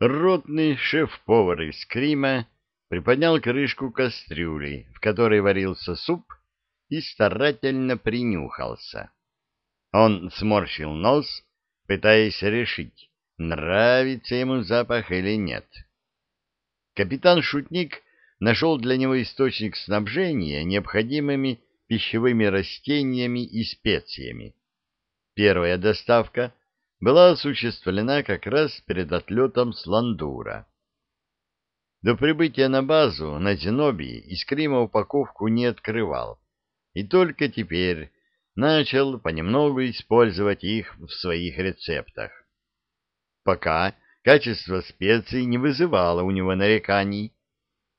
Ротный шеф-повар из Крима приподнял крышку кастрюли, в которой варился суп, и старательно принюхался. Он сморщил нос, пытаясь решить, нравится ему запах или нет. Капитан-шутник нашел для него источник снабжения необходимыми пищевыми растениями и специями. Первая доставка была осуществлена как раз перед отлетом с Ландура. До прибытия на базу на Зенобии Искрима упаковку не открывал, и только теперь начал понемногу использовать их в своих рецептах. Пока качество специй не вызывало у него нареканий,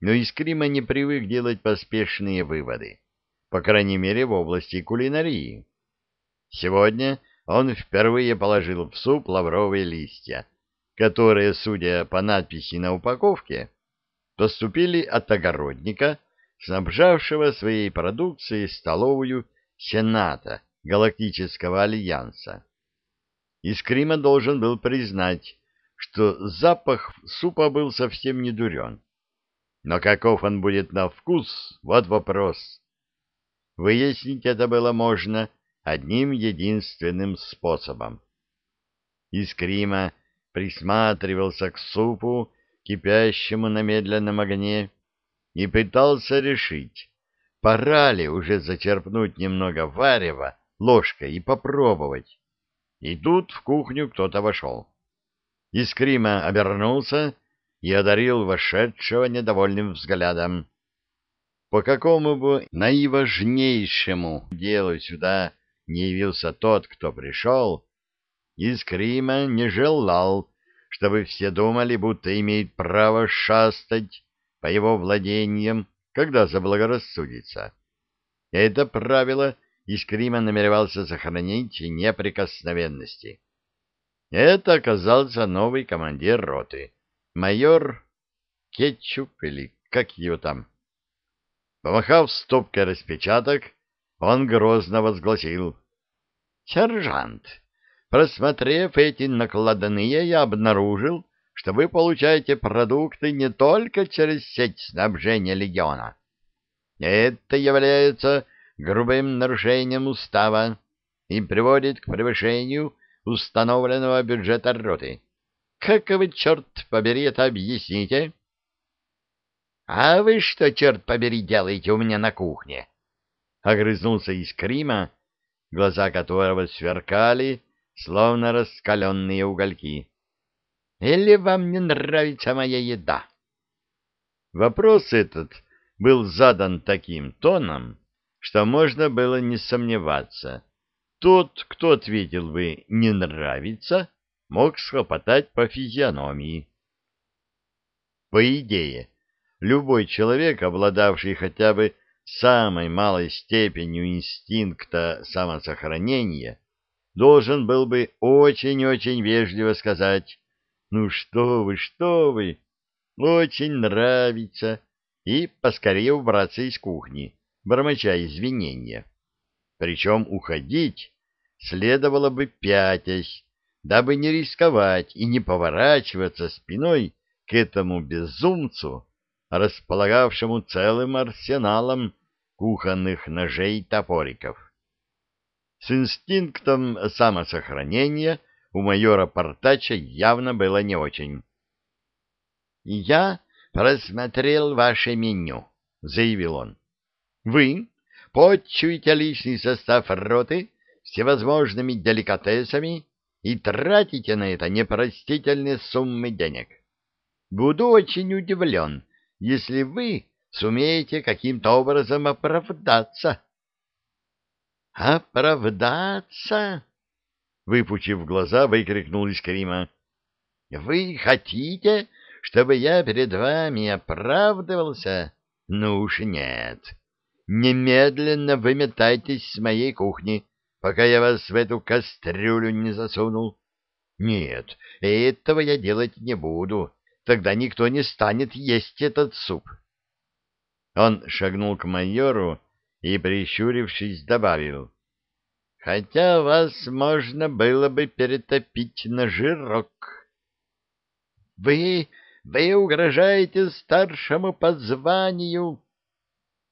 но Искрима не привык делать поспешные выводы, по крайней мере в области кулинарии. Сегодня он впервые положил в суп лавровые листья, которые, судя по надписи на упаковке, поступили от огородника, снабжавшего своей продукцией столовую Сената Галактического Альянса. Искрима должен был признать, что запах супа был совсем не дурен. Но каков он будет на вкус, вот вопрос. Выяснить это было можно одним единственным способом. Искрима присматривался к супу, кипящему на медленном огне, и пытался решить, пора ли уже зачерпнуть немного варева ложкой и попробовать. И тут в кухню кто-то вошел. Искрима обернулся и одарил вошедшего недовольным взглядом. По какому бы наиважнейшему делу сюда не явился тот, кто пришел, Искрима не желал, чтобы все думали, будто имеет право шастать по его владениям, когда заблагорассудится. Это правило Искрима намеревался сохранить неприкосновенности. Это оказался новый командир роты, майор Кетчуп или как его там. Помахав стопкой распечаток, он грозно возгласил. — Сержант, просмотрев эти накладные, я обнаружил, что вы получаете продукты не только через сеть снабжения легиона. Это является грубым нарушением устава и приводит к превышению установленного бюджета роты. Как вы, черт побери, это объясните? — А вы что, черт побери, делаете у меня на кухне? — огрызнулся из Крима, глаза которого сверкали, словно раскаленные угольки. — Или вам не нравится моя еда? Вопрос этот был задан таким тоном, что можно было не сомневаться. Тот, кто ответил бы «не нравится», мог схлопотать по физиономии. По идее, любой человек, обладавший хотя бы самой малой степенью инстинкта самосохранения, должен был бы очень-очень вежливо сказать «Ну что вы, что вы, очень нравится» и поскорее убраться из кухни, бормоча извинения. Причем уходить следовало бы пятясь, дабы не рисковать и не поворачиваться спиной к этому безумцу, располагавшему целым арсеналом кухонных ножей и топориков. С инстинктом самосохранения у майора Портача явно было не очень. «Я просмотрел ваше меню», — заявил он. «Вы подчуете личный состав роты всевозможными деликатесами и тратите на это непростительные суммы денег. Буду очень удивлен, если вы сумеете каким-то образом оправдаться. «Оправдаться?» — выпучив глаза, выкрикнул Искрима. «Вы хотите, чтобы я перед вами оправдывался? Ну уж нет. Немедленно выметайтесь с моей кухни, пока я вас в эту кастрюлю не засунул. Нет, этого я делать не буду. Тогда никто не станет есть этот суп. Он шагнул к майору и, прищурившись, добавил. Хотя вас можно было бы перетопить на жирок. Вы... вы угрожаете старшему по званию!»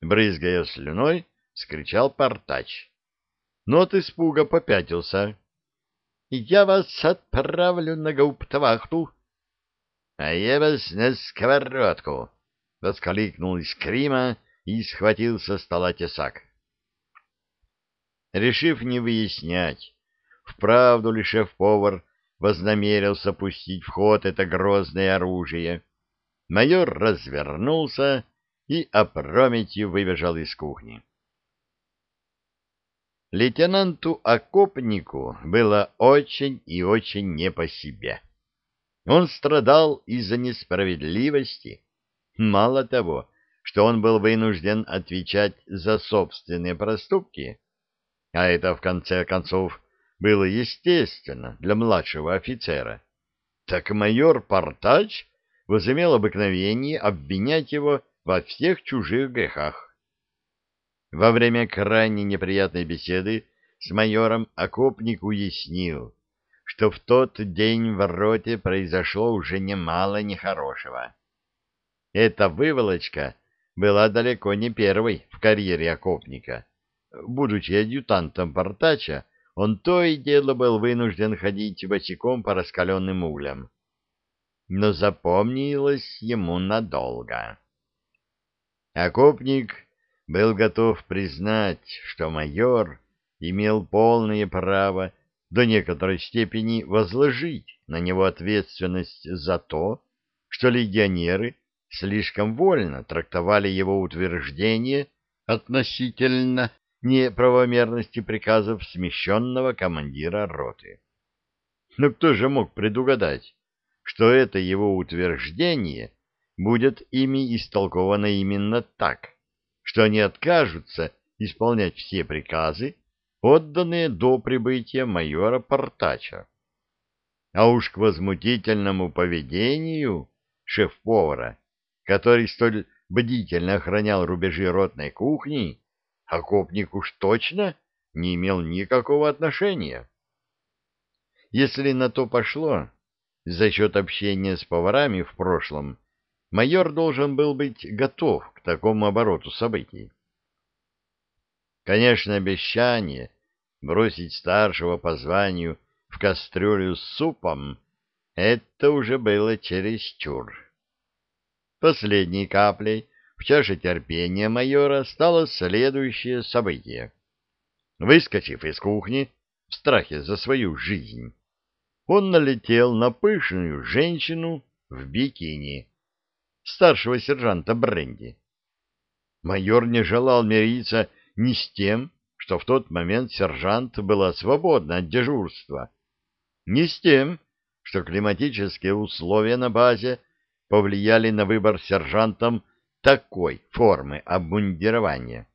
Брызгая слюной, скричал портач. Но от испуга попятился. «Я вас отправлю на гауптвахту!» «А я вас на сковородку!» — воскликнул из Крима и схватил со стола тесак. Решив не выяснять, вправду ли шеф-повар вознамерился пустить в ход это грозное оружие, майор развернулся и опрометью выбежал из кухни. Лейтенанту Окопнику было очень и очень не по себе. Он страдал из-за несправедливости. Мало того, что он был вынужден отвечать за собственные проступки, а это, в конце концов, было естественно для младшего офицера, так майор Портач возымел обыкновение обвинять его во всех чужих грехах. Во время крайне неприятной беседы с майором окопник уяснил, что в тот день в роте произошло уже немало нехорошего. Эта выволочка была далеко не первой в карьере окопника. Будучи адъютантом Портача, он то и дело был вынужден ходить босиком по раскаленным углям. Но запомнилось ему надолго. Окопник был готов признать, что майор имел полное право до некоторой степени возложить на него ответственность за то, что легионеры слишком вольно трактовали его утверждение относительно неправомерности приказов смещенного командира роты. Но кто же мог предугадать, что это его утверждение будет ими истолковано именно так, что они откажутся исполнять все приказы, отданные до прибытия майора Портача. А уж к возмутительному поведению шеф-повара, который столь бдительно охранял рубежи ротной кухни, окопник уж точно не имел никакого отношения. Если на то пошло, за счет общения с поварами в прошлом, майор должен был быть готов к такому обороту событий. Конечно, обещание бросить старшего по званию в кастрюлю с супом — это уже было чересчур. Последней каплей в чаше терпения майора стало следующее событие. Выскочив из кухни в страхе за свою жизнь, он налетел на пышную женщину в бикини, старшего сержанта Бренди. Майор не желал мириться ни с тем, что в тот момент сержант была свободна от дежурства, ни с тем, что климатические условия на базе повлияли на выбор сержантом такой формы обмундирования.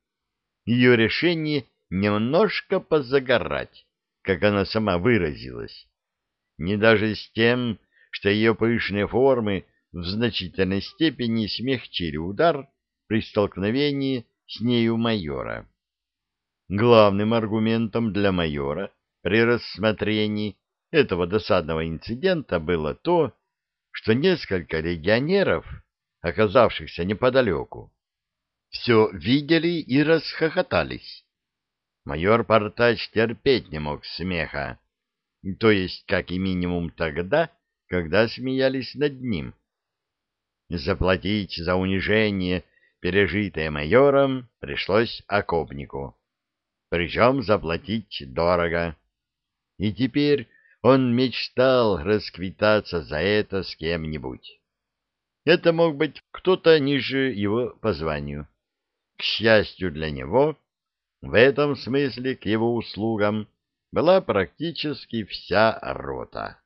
Ее решение немножко позагорать, как она сама выразилась, не даже с тем, что ее пышные формы в значительной степени смягчили удар при столкновении с нею майора. Главным аргументом для майора при рассмотрении этого досадного инцидента было то, что несколько легионеров, оказавшихся неподалеку, все видели и расхохотались. Майор Портач терпеть не мог смеха, то есть как и минимум тогда, когда смеялись над ним. Заплатить за унижение, пережитое майором, пришлось окопнику. Причем заплатить дорого. И теперь он мечтал расквитаться за это с кем-нибудь. Это мог быть кто-то ниже его по званию. К счастью для него, в этом смысле к его услугам была практически вся рота.